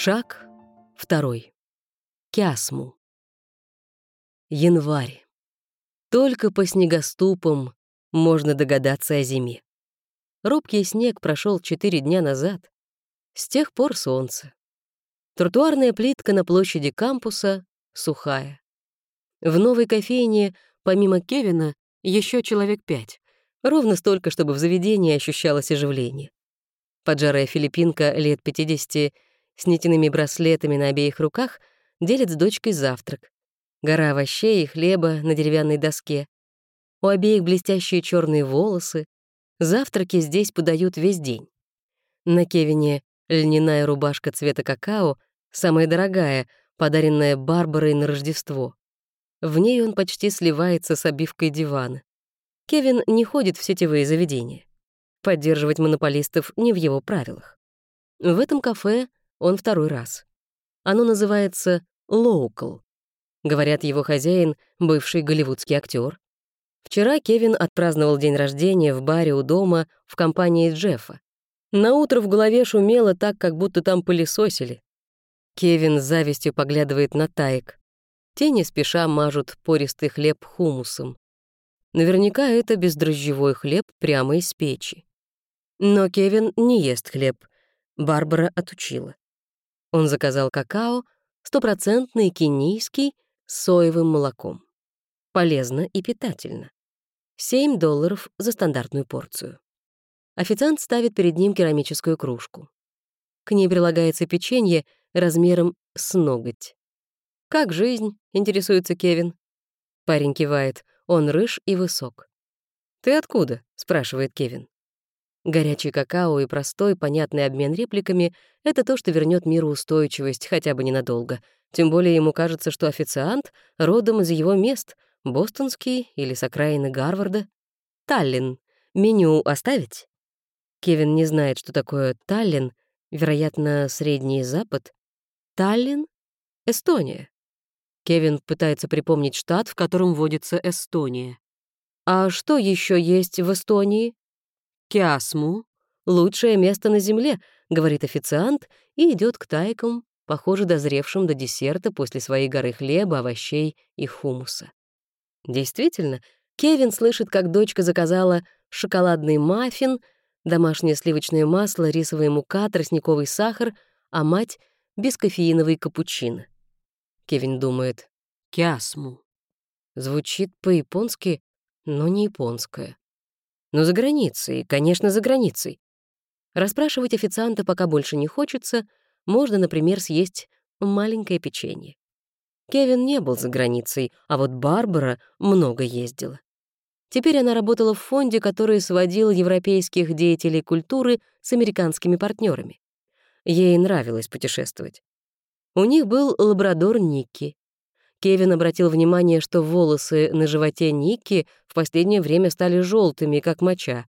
Шаг второй. Кясму. Январь. Только по снегоступам можно догадаться о зиме. Робкий снег прошел четыре дня назад. С тех пор солнце. Тротуарная плитка на площади кампуса сухая. В новой кофейне, помимо Кевина, еще человек пять. Ровно столько, чтобы в заведении ощущалось оживление. Поджарая филиппинка лет 50 с нитяными браслетами на обеих руках делит с дочкой завтрак. Гора овощей и хлеба на деревянной доске. У обеих блестящие черные волосы. Завтраки здесь подают весь день. На Кевине льняная рубашка цвета какао, самая дорогая, подаренная Барбарой на Рождество. В ней он почти сливается с обивкой дивана. Кевин не ходит в сетевые заведения. Поддерживать монополистов не в его правилах. В этом кафе он второй раз. Оно называется «Local». Говорят, его хозяин — бывший голливудский актер. Вчера Кевин отпраздновал день рождения в баре у дома в компании Джеффа. На утро в голове шумело так, как будто там пылесосили. Кевин с завистью поглядывает на таек. Те не спеша мажут пористый хлеб хумусом. Наверняка это бездрожжевой хлеб прямо из печи. Но Кевин не ест хлеб. Барбара отучила. Он заказал какао, стопроцентный кенийский, с соевым молоком. Полезно и питательно. 7 долларов за стандартную порцию. Официант ставит перед ним керамическую кружку. К ней прилагается печенье размером с ноготь. «Как жизнь?» — интересуется Кевин. Парень кивает. Он рыж и высок. «Ты откуда?» — спрашивает Кевин. Горячий какао и простой, понятный обмен репликами — это то, что вернет миру устойчивость хотя бы ненадолго. Тем более ему кажется, что официант родом из его мест, бостонский или с окраины Гарварда. Таллин. Меню оставить? Кевин не знает, что такое Таллин, вероятно, Средний Запад. Таллин — Эстония. Кевин пытается припомнить штат, в котором водится Эстония. А что еще есть в Эстонии? «Киасму — лучшее место на земле», — говорит официант и идет к тайкам, похоже, дозревшим до десерта после своей горы хлеба, овощей и хумуса. Действительно, Кевин слышит, как дочка заказала шоколадный маффин, домашнее сливочное масло, рисовая мука, тростниковый сахар, а мать — бескофеиновый капучино. Кевин думает «киасму». Звучит по-японски, но не японское. Но за границей, конечно, за границей. Расспрашивать официанта пока больше не хочется, можно, например, съесть маленькое печенье. Кевин не был за границей, а вот Барбара много ездила. Теперь она работала в фонде, который сводил европейских деятелей культуры с американскими партнерами. Ей нравилось путешествовать. У них был лабрадор Никки, Кевин обратил внимание, что волосы на животе Ники в последнее время стали желтыми, как моча.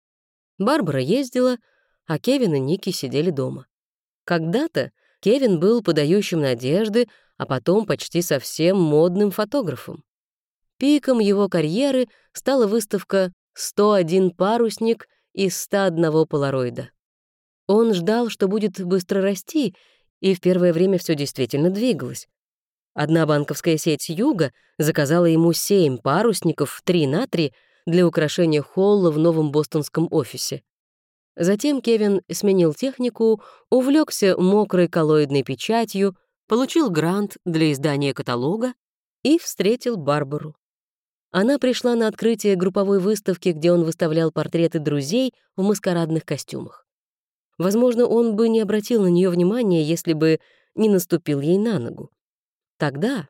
Барбара ездила, а Кевин и Ники сидели дома. Когда-то Кевин был подающим надежды, а потом почти совсем модным фотографом. Пиком его карьеры стала выставка «101 парусник из 101 полароида». Он ждал, что будет быстро расти, и в первое время все действительно двигалось. Одна банковская сеть «Юга» заказала ему семь парусников 3 на 3 для украшения холла в новом бостонском офисе. Затем Кевин сменил технику, увлекся мокрой коллоидной печатью, получил грант для издания каталога и встретил Барбару. Она пришла на открытие групповой выставки, где он выставлял портреты друзей в маскарадных костюмах. Возможно, он бы не обратил на нее внимания, если бы не наступил ей на ногу. Тогда,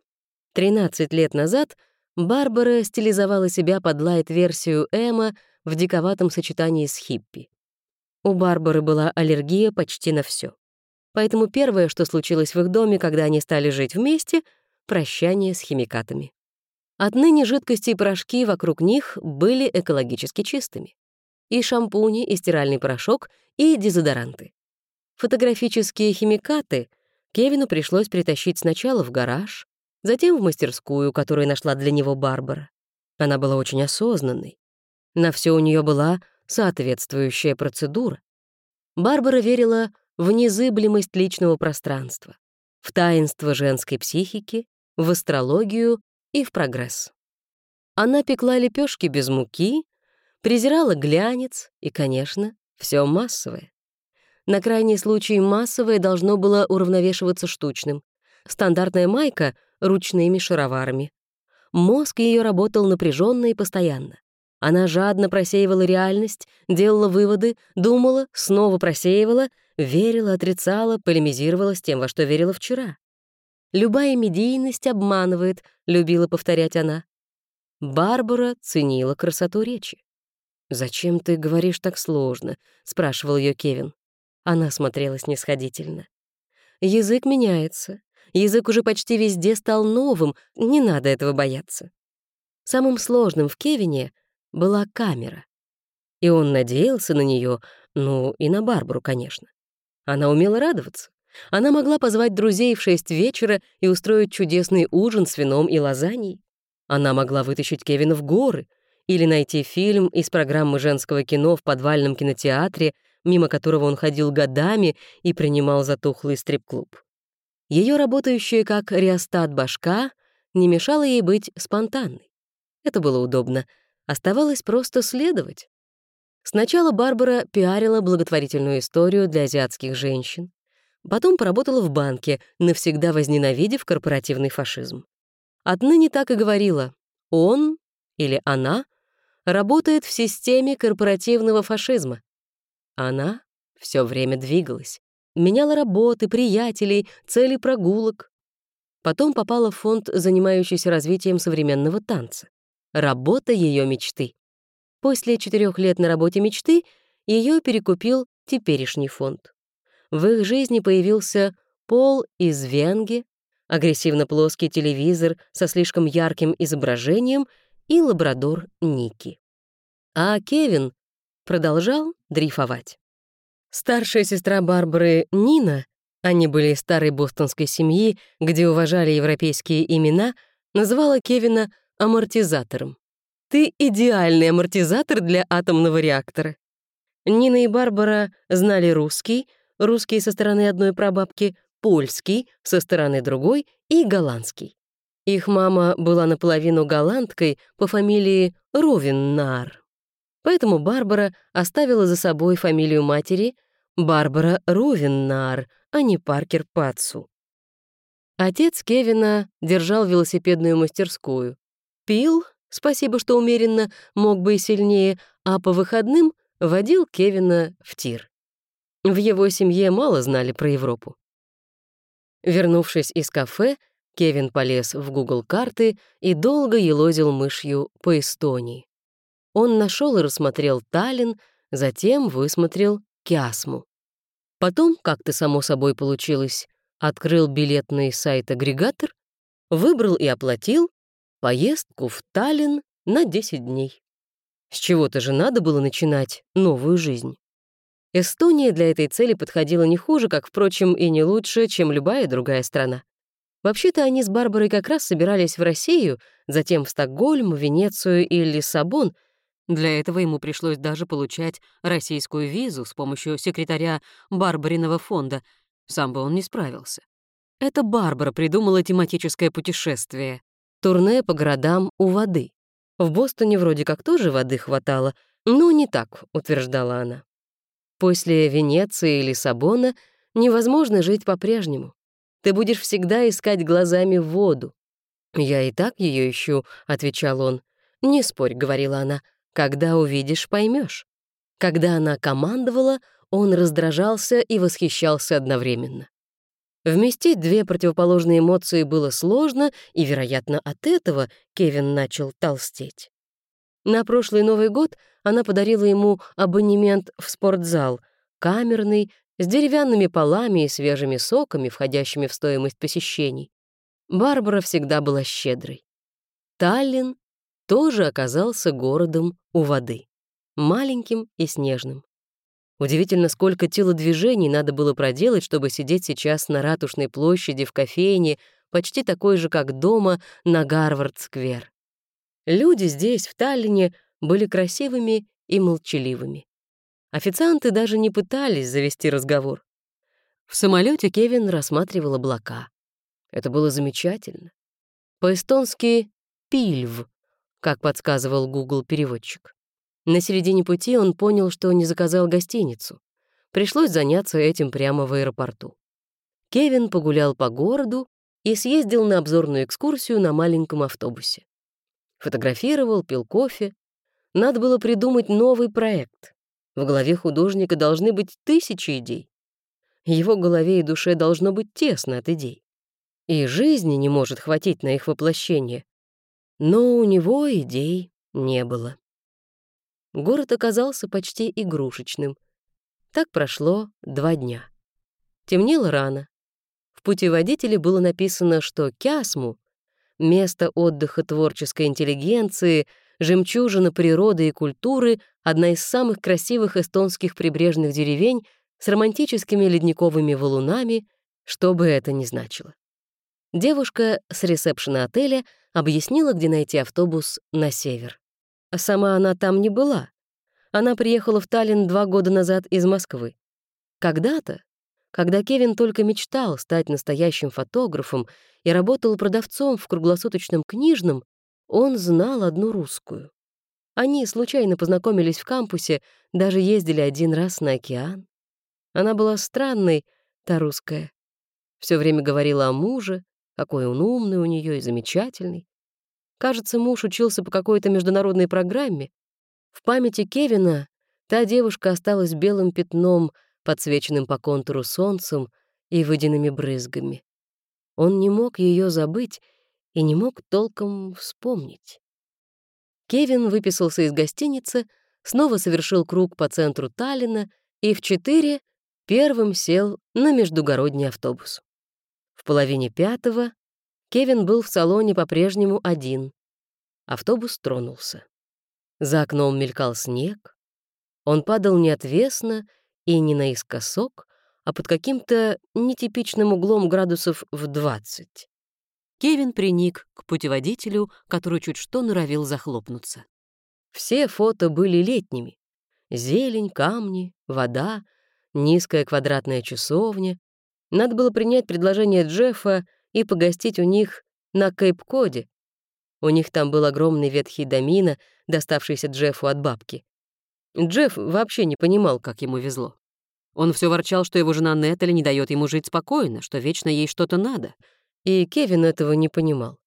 13 лет назад, Барбара стилизовала себя под лайт-версию Эмма в диковатом сочетании с хиппи. У Барбары была аллергия почти на все. Поэтому первое, что случилось в их доме, когда они стали жить вместе — прощание с химикатами. Отныне жидкости и порошки вокруг них были экологически чистыми. И шампуни, и стиральный порошок, и дезодоранты. Фотографические химикаты Кевину пришлось притащить сначала в гараж, затем в мастерскую, которую нашла для него Барбара. Она была очень осознанной. На все у нее была соответствующая процедура. Барбара верила в незыблемость личного пространства. в таинство женской психики, в астрологию и в прогресс. Она пекла лепешки без муки, презирала глянец и, конечно, все массовое. На крайний случай массовое должно было уравновешиваться штучным. Стандартная майка — ручными шароварами. Мозг ее работал напряженно и постоянно. Она жадно просеивала реальность, делала выводы, думала, снова просеивала, верила, отрицала, полемизировала с тем, во что верила вчера. «Любая медийность обманывает», — любила повторять она. Барбара ценила красоту речи. «Зачем ты говоришь так сложно?» — спрашивал ее Кевин. Она смотрела снисходительно. «Язык меняется. Язык уже почти везде стал новым, не надо этого бояться». Самым сложным в Кевине была камера. И он надеялся на нее, ну и на Барбару, конечно. Она умела радоваться. Она могла позвать друзей в шесть вечера и устроить чудесный ужин с вином и лазаньей. Она могла вытащить Кевина в горы или найти фильм из программы женского кино в подвальном кинотеатре, мимо которого он ходил годами и принимал затухлый стрип-клуб. Ее работающая как реостат башка не мешала ей быть спонтанной. Это было удобно — Оставалось просто следовать. Сначала Барбара пиарила благотворительную историю для азиатских женщин. Потом поработала в банке, навсегда возненавидев корпоративный фашизм. Отныне так и говорила. Он или она работает в системе корпоративного фашизма. Она все время двигалась, меняла работы, приятелей, цели прогулок. Потом попала в фонд, занимающийся развитием современного танца работа ее мечты. После четырех лет на работе мечты ее перекупил теперешний фонд. В их жизни появился Пол из Венги, агрессивно-плоский телевизор со слишком ярким изображением и лабрадор Ники. А Кевин продолжал дрейфовать. Старшая сестра Барбары Нина, они были из старой бостонской семьи, где уважали европейские имена, называла Кевина амортизатором. Ты идеальный амортизатор для атомного реактора. Нина и Барбара знали русский, русский со стороны одной прабабки, польский со стороны другой и голландский. Их мама была наполовину голландкой по фамилии Ровеннар. Поэтому Барбара оставила за собой фамилию матери Барбара Ровеннар, а не Паркер Патсу. Отец Кевина держал велосипедную мастерскую. Пил, спасибо, что умеренно, мог бы и сильнее, а по выходным водил Кевина в тир. В его семье мало знали про Европу. Вернувшись из кафе, Кевин полез в Google карты и долго елозил мышью по Эстонии. Он нашел и рассмотрел Таллин, затем высмотрел Киасму. Потом, как-то само собой получилось, открыл билетный сайт-агрегатор, выбрал и оплатил, Поездку в Таллин на 10 дней. С чего-то же надо было начинать новую жизнь. Эстония для этой цели подходила не хуже, как, впрочем, и не лучше, чем любая другая страна. Вообще-то они с Барбарой как раз собирались в Россию, затем в Стокгольм, Венецию и Лиссабон. Для этого ему пришлось даже получать российскую визу с помощью секретаря Барбариного фонда. Сам бы он не справился. Это Барбара придумала тематическое путешествие турне по городам у воды. В Бостоне вроде как тоже воды хватало, но не так, утверждала она. После Венеции и Лиссабона невозможно жить по-прежнему. Ты будешь всегда искать глазами воду. «Я и так ее ищу», — отвечал он. «Не спорь», — говорила она, — «когда увидишь, поймешь. Когда она командовала, он раздражался и восхищался одновременно. Вместить две противоположные эмоции было сложно, и, вероятно, от этого Кевин начал толстеть. На прошлый Новый год она подарила ему абонемент в спортзал, камерный, с деревянными полами и свежими соками, входящими в стоимость посещений. Барбара всегда была щедрой. Таллин тоже оказался городом у воды, маленьким и снежным. Удивительно, сколько телодвижений надо было проделать, чтобы сидеть сейчас на Ратушной площади в кофейне, почти такой же, как дома на Гарвард-сквер. Люди здесь, в Таллине, были красивыми и молчаливыми. Официанты даже не пытались завести разговор. В самолете Кевин рассматривал облака. Это было замечательно. По-эстонски «пильв», как подсказывал Google-переводчик. На середине пути он понял, что не заказал гостиницу. Пришлось заняться этим прямо в аэропорту. Кевин погулял по городу и съездил на обзорную экскурсию на маленьком автобусе. Фотографировал, пил кофе. Надо было придумать новый проект. В голове художника должны быть тысячи идей. Его голове и душе должно быть тесно от идей. И жизни не может хватить на их воплощение. Но у него идей не было. Город оказался почти игрушечным. Так прошло два дня. Темнело рано. В путеводителе было написано, что Кясму — место отдыха творческой интеллигенции, жемчужина природы и культуры, одна из самых красивых эстонских прибрежных деревень с романтическими ледниковыми валунами, что бы это ни значило. Девушка с ресепшена отеля объяснила, где найти автобус на север. А сама она там не была. Она приехала в Таллин два года назад из Москвы. Когда-то, когда Кевин только мечтал стать настоящим фотографом и работал продавцом в круглосуточном книжном, он знал одну русскую. Они случайно познакомились в кампусе, даже ездили один раз на океан. Она была странной, та русская. Все время говорила о муже, какой он умный у нее и замечательный. Кажется, муж учился по какой-то международной программе. В памяти Кевина та девушка осталась белым пятном, подсвеченным по контуру солнцем и водяными брызгами. Он не мог ее забыть и не мог толком вспомнить. Кевин выписался из гостиницы, снова совершил круг по центру Таллина и в четыре первым сел на междугородний автобус. Половине пятого Кевин был в салоне по-прежнему один. Автобус тронулся. За окном мелькал снег. Он падал не отвесно и не наискосок, а под каким-то нетипичным углом градусов в 20. Кевин приник к путеводителю, который чуть что норовил захлопнуться. Все фото были летними. Зелень, камни, вода, низкая квадратная часовня. Надо было принять предложение Джеффа и погостить у них на Кейп-Коде. У них там был огромный ветхий домина, доставшийся Джеффу от бабки. Джефф вообще не понимал, как ему везло. Он все ворчал, что его жена Нетали не дает ему жить спокойно, что вечно ей что-то надо. И Кевин этого не понимал.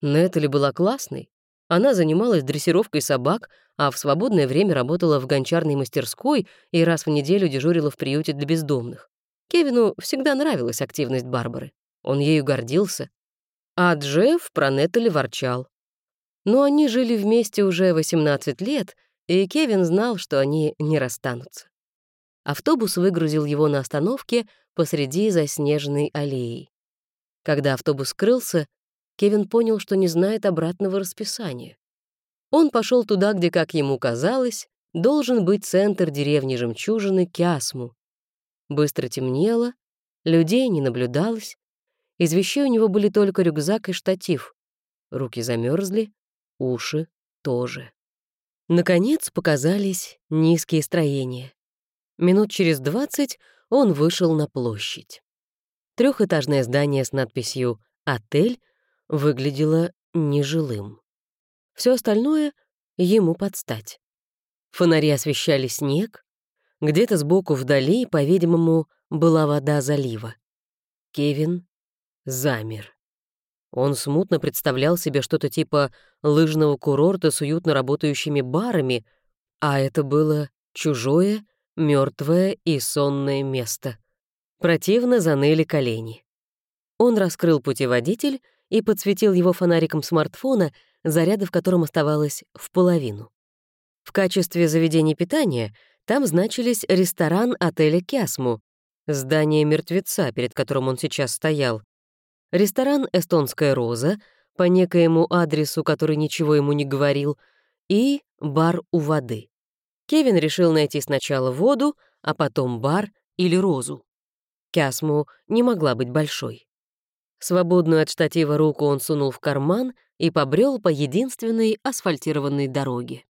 Нетали была классной. Она занималась дрессировкой собак, а в свободное время работала в гончарной мастерской и раз в неделю дежурила в приюте для бездомных. Кевину всегда нравилась активность Барбары. Он ею гордился. А Джефф про Неттали ворчал. Но они жили вместе уже 18 лет, и Кевин знал, что они не расстанутся. Автобус выгрузил его на остановке посреди заснеженной аллеи. Когда автобус скрылся, Кевин понял, что не знает обратного расписания. Он пошел туда, где, как ему казалось, должен быть центр деревни Жемчужины Кясму. Быстро темнело, людей не наблюдалось, из вещей у него были только рюкзак и штатив. Руки замерзли, уши тоже. Наконец показались низкие строения. Минут через двадцать он вышел на площадь. Трехэтажное здание с надписью «Отель» выглядело нежилым. Все остальное ему подстать. Фонари освещали снег, где-то сбоку вдали, по-видимому, была вода залива. Кевин замер. Он смутно представлял себе что-то типа лыжного курорта с уютно работающими барами, а это было чужое, мертвое и сонное место. Противно заныли колени. Он раскрыл путеводитель и подсветил его фонариком смартфона, заряда в котором оставалось в половину. В качестве заведения питания там значились ресторан отеля «Кясму», здание мертвеца, перед которым он сейчас стоял, ресторан «Эстонская роза» по некоему адресу, который ничего ему не говорил, и бар у воды. Кевин решил найти сначала воду, а потом бар или розу. Кясму не могла быть большой. Свободную от штатива руку он сунул в карман и побрел по единственной асфальтированной дороге.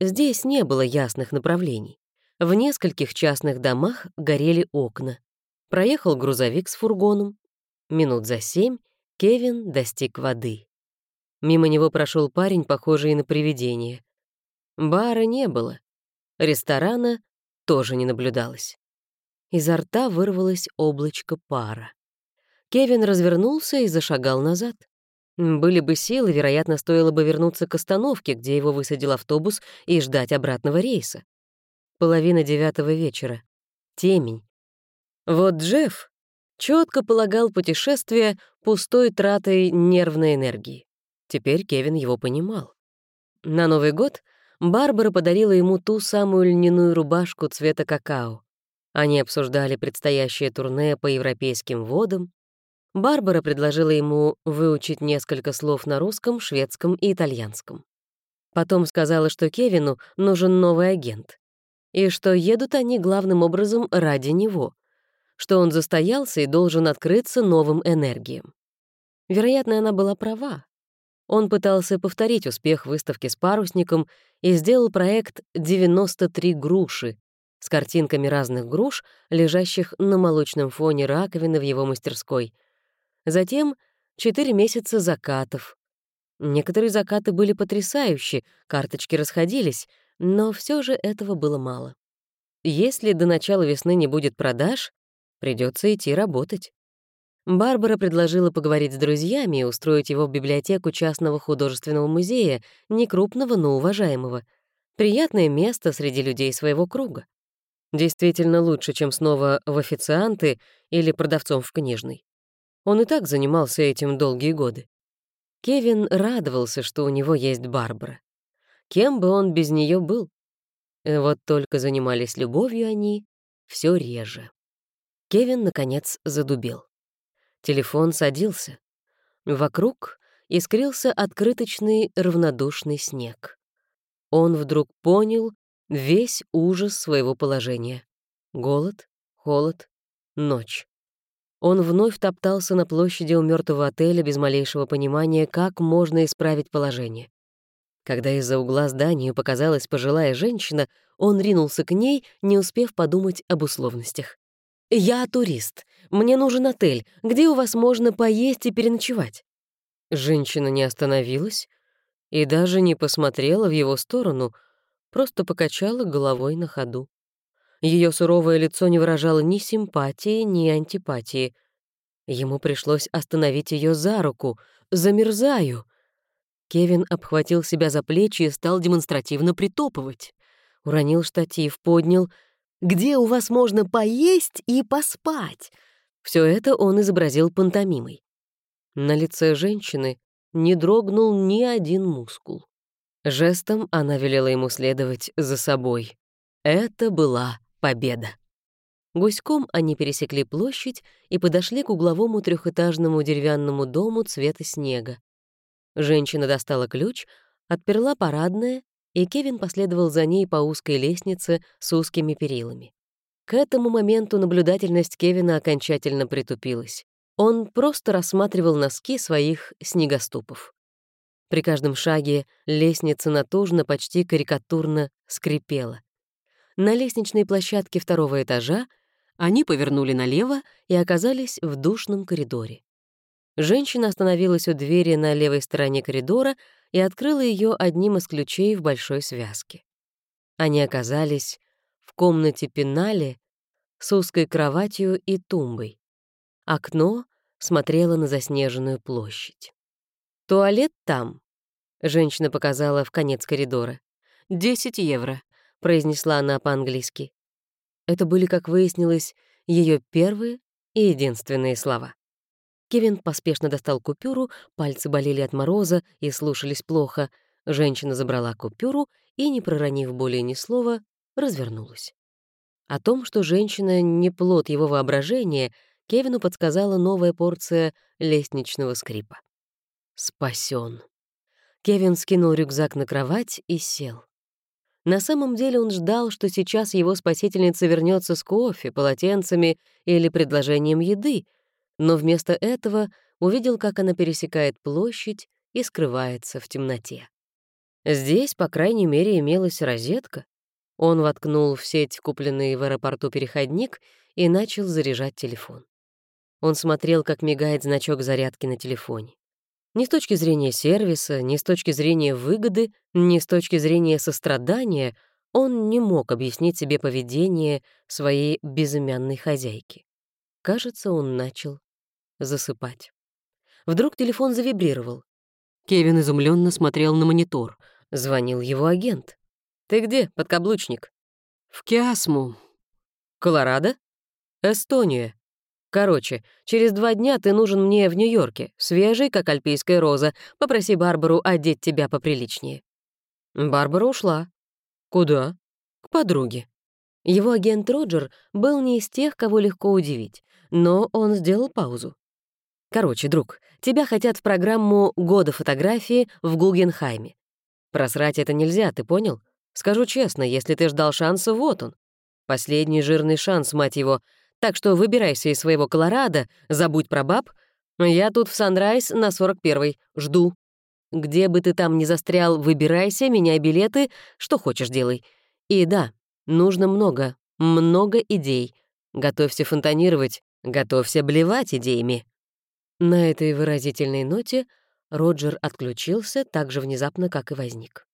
Здесь не было ясных направлений. В нескольких частных домах горели окна. Проехал грузовик с фургоном, Минут за семь Кевин достиг воды. Мимо него прошел парень, похожий на привидение. Бара не было. Ресторана тоже не наблюдалось. Изо рта вырвалось облачко пара. Кевин развернулся и зашагал назад. Были бы силы, вероятно, стоило бы вернуться к остановке, где его высадил автобус, и ждать обратного рейса. Половина девятого вечера. Темень. Вот Джефф четко полагал путешествие пустой тратой нервной энергии. Теперь Кевин его понимал. На Новый год Барбара подарила ему ту самую льняную рубашку цвета какао. Они обсуждали предстоящее турне по европейским водам. Барбара предложила ему выучить несколько слов на русском, шведском и итальянском. Потом сказала, что Кевину нужен новый агент, и что едут они главным образом ради него, что он застоялся и должен открыться новым энергиям. Вероятно, она была права. Он пытался повторить успех выставки с парусником и сделал проект «93 груши», с картинками разных груш, лежащих на молочном фоне раковины в его мастерской. Затем четыре месяца закатов. Некоторые закаты были потрясающие, карточки расходились, но все же этого было мало. Если до начала весны не будет продаж, придется идти работать. Барбара предложила поговорить с друзьями и устроить его в библиотеку частного художественного музея, не крупного, но уважаемого. Приятное место среди людей своего круга. Действительно лучше, чем снова в официанты или продавцом в книжной. Он и так занимался этим долгие годы. Кевин радовался, что у него есть Барбара. Кем бы он без нее был? Вот только занимались любовью они все реже. Кевин, наконец, задубел. Телефон садился. Вокруг искрился открыточный равнодушный снег. Он вдруг понял, весь ужас своего положения. Голод, холод, ночь. Он вновь топтался на площади у мертвого отеля без малейшего понимания, как можно исправить положение. Когда из-за угла здания показалась пожилая женщина, он ринулся к ней, не успев подумать об условностях. «Я турист. Мне нужен отель. Где у вас можно поесть и переночевать?» Женщина не остановилась и даже не посмотрела в его сторону — просто покачала головой на ходу. Ее суровое лицо не выражало ни симпатии, ни антипатии. Ему пришлось остановить ее за руку. «Замерзаю!» Кевин обхватил себя за плечи и стал демонстративно притопывать. Уронил штатив, поднял. «Где у вас можно поесть и поспать?» Все это он изобразил пантомимой. На лице женщины не дрогнул ни один мускул. Жестом она велела ему следовать за собой. Это была победа. Гуськом они пересекли площадь и подошли к угловому трехэтажному деревянному дому цвета снега. Женщина достала ключ, отперла парадное, и Кевин последовал за ней по узкой лестнице с узкими перилами. К этому моменту наблюдательность Кевина окончательно притупилась. Он просто рассматривал носки своих снегоступов. При каждом шаге лестница натужно, почти карикатурно скрипела. На лестничной площадке второго этажа они повернули налево и оказались в душном коридоре. Женщина остановилась у двери на левой стороне коридора и открыла ее одним из ключей в большой связке. Они оказались в комнате пенале с узкой кроватью и тумбой. Окно смотрело на заснеженную площадь. «Туалет там», — женщина показала в конец коридора. «Десять евро», — произнесла она по-английски. Это были, как выяснилось, ее первые и единственные слова. Кевин поспешно достал купюру, пальцы болели от мороза и слушались плохо. Женщина забрала купюру и, не проронив более ни слова, развернулась. О том, что женщина не плод его воображения, Кевину подсказала новая порция лестничного скрипа. Спасен. Кевин скинул рюкзак на кровать и сел. На самом деле он ждал, что сейчас его спасительница вернется с кофе, полотенцами или предложением еды, но вместо этого увидел, как она пересекает площадь и скрывается в темноте. Здесь, по крайней мере, имелась розетка. Он воткнул в сеть купленный в аэропорту переходник и начал заряжать телефон. Он смотрел, как мигает значок зарядки на телефоне. Ни с точки зрения сервиса, ни с точки зрения выгоды, ни с точки зрения сострадания он не мог объяснить себе поведение своей безымянной хозяйки. Кажется, он начал засыпать. Вдруг телефон завибрировал. Кевин изумленно смотрел на монитор. Звонил его агент. «Ты где, подкаблучник?» «В Киасму». «Колорадо?» «Эстония». «Короче, через два дня ты нужен мне в Нью-Йорке, свежий, как альпийская роза. Попроси Барбару одеть тебя поприличнее». Барбара ушла. «Куда?» «К подруге». Его агент Роджер был не из тех, кого легко удивить, но он сделал паузу. Короче, друг, тебя хотят в программу «Года фотографии» в Гугенхайме. Просрать это нельзя, ты понял? Скажу честно, если ты ждал шанса, вот он. Последний жирный шанс, мать его. Так что выбирайся из своего Колорадо, забудь про баб. Я тут в Санрайз на 41-й, жду. Где бы ты там ни застрял, выбирайся, меняй билеты, что хочешь делай. И да, нужно много, много идей. Готовься фонтанировать, готовься блевать идеями. На этой выразительной ноте Роджер отключился так же внезапно, как и возник.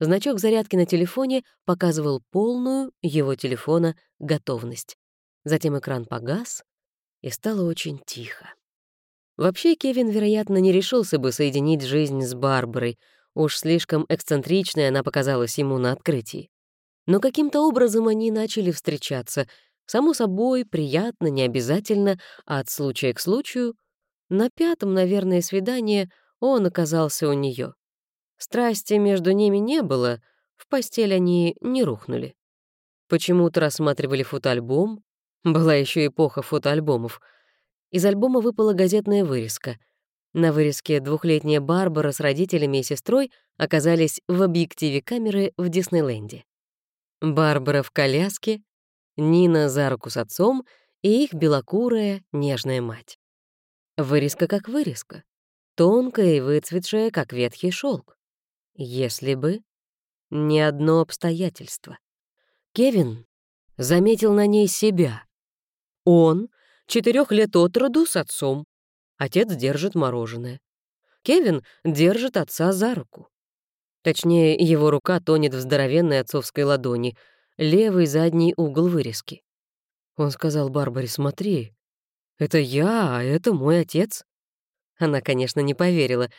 Значок зарядки на телефоне показывал полную его телефона готовность. Затем экран погас, и стало очень тихо. Вообще, Кевин, вероятно, не решился бы соединить жизнь с Барбарой, уж слишком эксцентричной она показалась ему на открытии. Но каким-то образом они начали встречаться. Само собой, приятно, не обязательно, а от случая к случаю — на пятом, наверное, свидание он оказался у нее. Страсти между ними не было, в постель они не рухнули. Почему-то рассматривали фотоальбом. Была еще эпоха фотоальбомов. Из альбома выпала газетная вырезка. На вырезке двухлетняя Барбара с родителями и сестрой оказались в объективе камеры в Диснейленде. Барбара в коляске, Нина за руку с отцом и их белокурая нежная мать. Вырезка как вырезка, тонкая и выцветшая, как ветхий шелк. Если бы не одно обстоятельство. Кевин заметил на ней себя. Он четырех лет от роду с отцом. Отец держит мороженое. Кевин держит отца за руку. Точнее, его рука тонет в здоровенной отцовской ладони, левый задний угол вырезки. Он сказал Барбаре, смотри, это я, а это мой отец». Она, конечно, не поверила.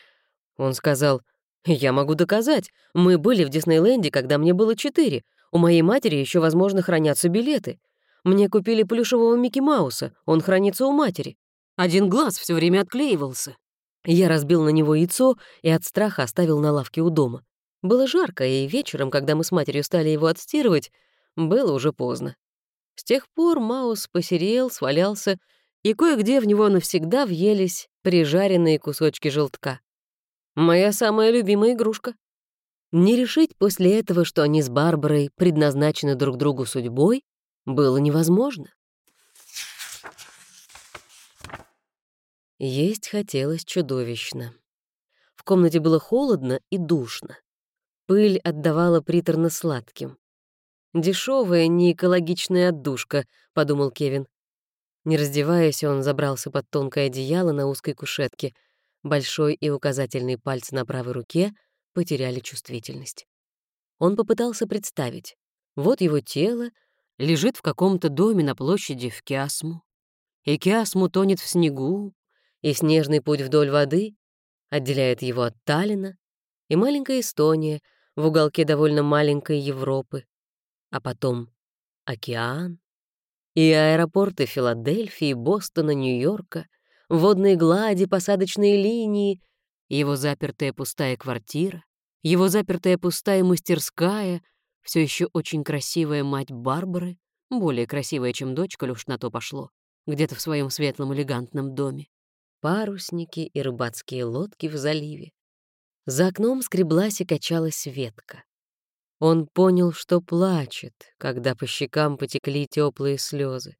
Он сказал, «Я могу доказать. Мы были в Диснейленде, когда мне было четыре. У моей матери еще, возможно, хранятся билеты. Мне купили плюшевого Микки Мауса, он хранится у матери. Один глаз все время отклеивался. Я разбил на него яйцо и от страха оставил на лавке у дома. Было жарко, и вечером, когда мы с матерью стали его отстирывать, было уже поздно. С тех пор Маус посерел, свалялся и кое-где в него навсегда въелись прижаренные кусочки желтка. Моя самая любимая игрушка. Не решить после этого, что они с Барбарой предназначены друг другу судьбой, было невозможно. Есть хотелось чудовищно. В комнате было холодно и душно. Пыль отдавала приторно-сладким. Дешевая, неэкологичная отдушка», — подумал Кевин. Не раздеваясь, он забрался под тонкое одеяло на узкой кушетке. Большой и указательный пальцы на правой руке потеряли чувствительность. Он попытался представить. Вот его тело лежит в каком-то доме на площади в Киасму. И Киасму тонет в снегу, и снежный путь вдоль воды отделяет его от Таллина, и маленькая Эстония в уголке довольно маленькой Европы, а потом океан, и аэропорты Филадельфии, Бостона, Нью-Йорка, водные глади, посадочные линии, его запертая пустая квартира, его запертая пустая мастерская, все еще очень красивая мать Барбары, более красивая, чем дочка, уж на то пошло, где-то в своем светлом элегантном доме, парусники и рыбацкие лодки в заливе. За окном скреблась и качалась ветка. Он понял, что плачет, когда по щекам потекли теплые слезы.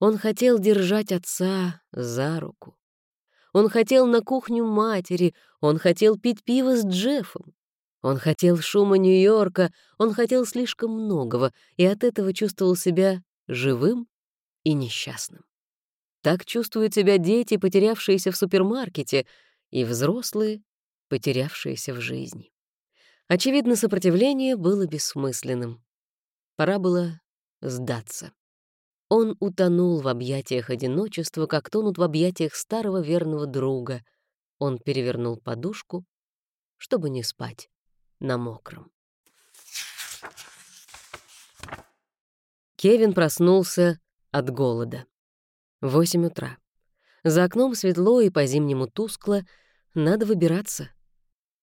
Он хотел держать отца за руку. Он хотел на кухню матери, он хотел пить пиво с Джеффом. Он хотел шума Нью-Йорка, он хотел слишком многого, и от этого чувствовал себя живым и несчастным. Так чувствуют себя дети, потерявшиеся в супермаркете, и взрослые, потерявшиеся в жизни. Очевидно, сопротивление было бессмысленным. Пора было сдаться. Он утонул в объятиях одиночества, как тонут в объятиях старого верного друга. Он перевернул подушку, чтобы не спать на мокром. Кевин проснулся от голода. Восемь утра. За окном светло и по-зимнему тускло. Надо выбираться.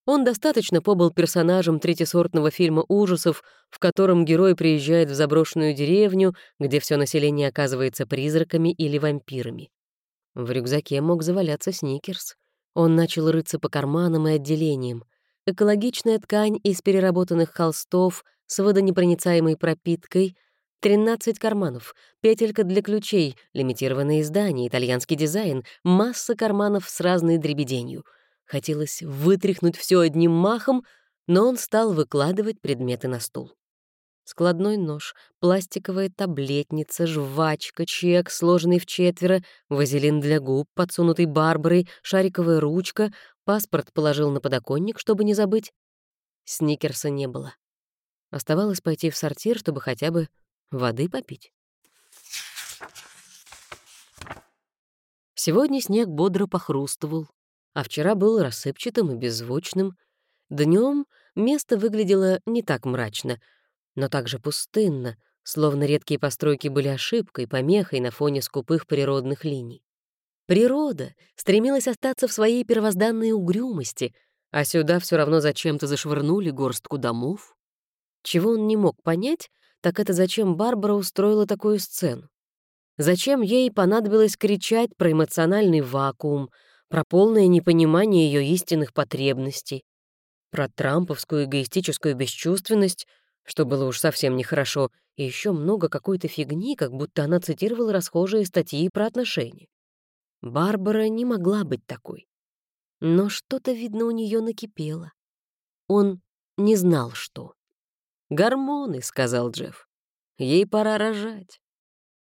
Он достаточно побыл персонажем третьесортного фильма ужасов, в котором герой приезжает в заброшенную деревню, где все население оказывается призраками или вампирами. В рюкзаке мог заваляться сникерс. Он начал рыться по карманам и отделениям. Экологичная ткань из переработанных холстов с водонепроницаемой пропиткой, 13 карманов, петелька для ключей, лимитированное издание, итальянский дизайн, масса карманов с разной дребеденью — Хотелось вытряхнуть все одним махом, но он стал выкладывать предметы на стул. Складной нож, пластиковая таблетница, жвачка, чек, сложенный в четверо, вазелин для губ, подсунутый Барбарой, шариковая ручка, паспорт положил на подоконник, чтобы не забыть. Сникерса не было. Оставалось пойти в сортир, чтобы хотя бы воды попить. Сегодня снег бодро похрустывал, а вчера был рассыпчатым и беззвучным. Днем место выглядело не так мрачно, но также пустынно, словно редкие постройки были ошибкой, помехой на фоне скупых природных линий. Природа стремилась остаться в своей первозданной угрюмости, а сюда все равно зачем-то зашвырнули горстку домов. Чего он не мог понять, так это зачем Барбара устроила такую сцену. Зачем ей понадобилось кричать про эмоциональный вакуум, про полное непонимание ее истинных потребностей, про трамповскую эгоистическую бесчувственность, что было уж совсем нехорошо, и еще много какой-то фигни, как будто она цитировала расхожие статьи про отношения. Барбара не могла быть такой. Но что-то, видно, у нее накипело. Он не знал, что. «Гормоны», — сказал Джефф. «Ей пора рожать».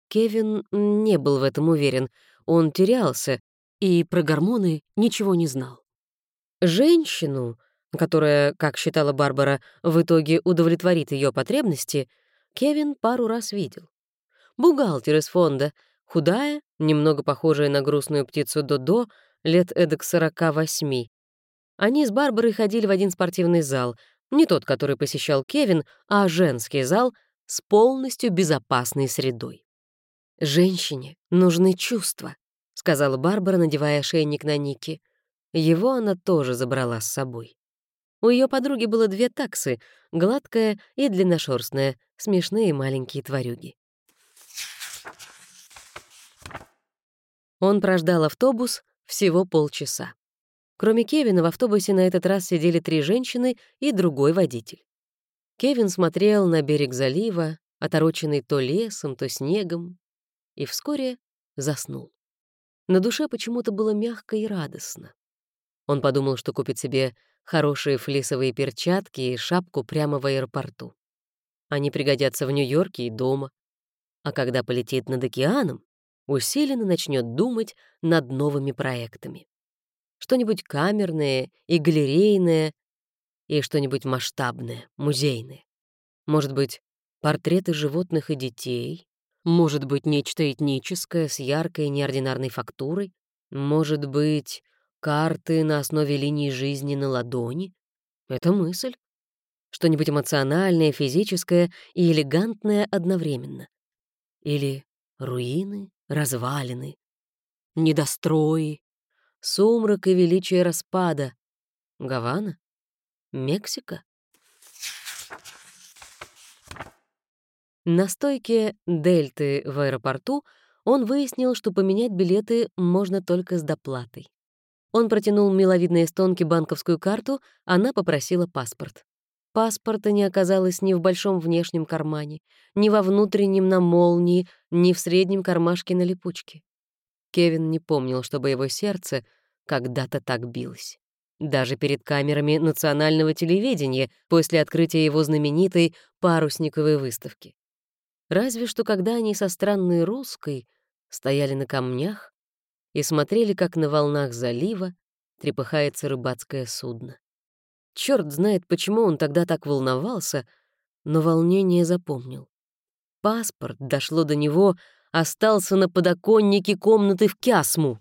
Кевин не был в этом уверен. Он терялся, и про гормоны ничего не знал. Женщину, которая, как считала Барбара, в итоге удовлетворит ее потребности, Кевин пару раз видел. Бухгалтер из фонда, худая, немного похожая на грустную птицу Додо, лет эдак сорока восьми. Они с Барбарой ходили в один спортивный зал, не тот, который посещал Кевин, а женский зал с полностью безопасной средой. Женщине нужны чувства, — сказала Барбара, надевая ошейник на Ники. Его она тоже забрала с собой. У ее подруги было две таксы — гладкая и длинношерстная, смешные маленькие тварюги. Он прождал автобус всего полчаса. Кроме Кевина, в автобусе на этот раз сидели три женщины и другой водитель. Кевин смотрел на берег залива, отороченный то лесом, то снегом, и вскоре заснул. На душе почему-то было мягко и радостно. Он подумал, что купит себе хорошие флисовые перчатки и шапку прямо в аэропорту. Они пригодятся в Нью-Йорке и дома. А когда полетит над океаном, усиленно начнет думать над новыми проектами. Что-нибудь камерное и галерейное, и что-нибудь масштабное, музейное. Может быть, портреты животных и детей, может быть, нечто этническое с яркой неординарной фактурой? Может быть, карты на основе линий жизни на ладони? Это мысль. Что-нибудь эмоциональное, физическое и элегантное одновременно. Или руины, развалины, недострои, сумрак и величие распада. Гавана? Мексика? На стойке «Дельты» в аэропорту он выяснил, что поменять билеты можно только с доплатой. Он протянул миловидной эстонке банковскую карту, она попросила паспорт. Паспорта не оказалось ни в большом внешнем кармане, ни во внутреннем на молнии, ни в среднем кармашке на липучке. Кевин не помнил, чтобы его сердце когда-то так билось. Даже перед камерами национального телевидения после открытия его знаменитой парусниковой выставки. Разве что когда они со странной русской стояли на камнях и смотрели, как на волнах залива трепыхается рыбацкое судно. Черт знает, почему он тогда так волновался, но волнение запомнил. Паспорт, дошло до него, остался на подоконнике комнаты в Кясму.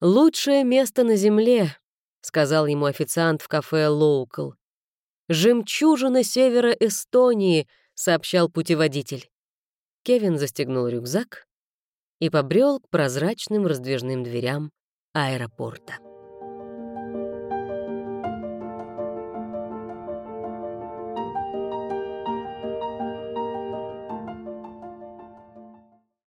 «Лучшее место на земле», — сказал ему официант в кафе «Лоукл». «Жемчужина севера Эстонии», — сообщал путеводитель. Кевин застегнул рюкзак и побрел к прозрачным раздвижным дверям аэропорта.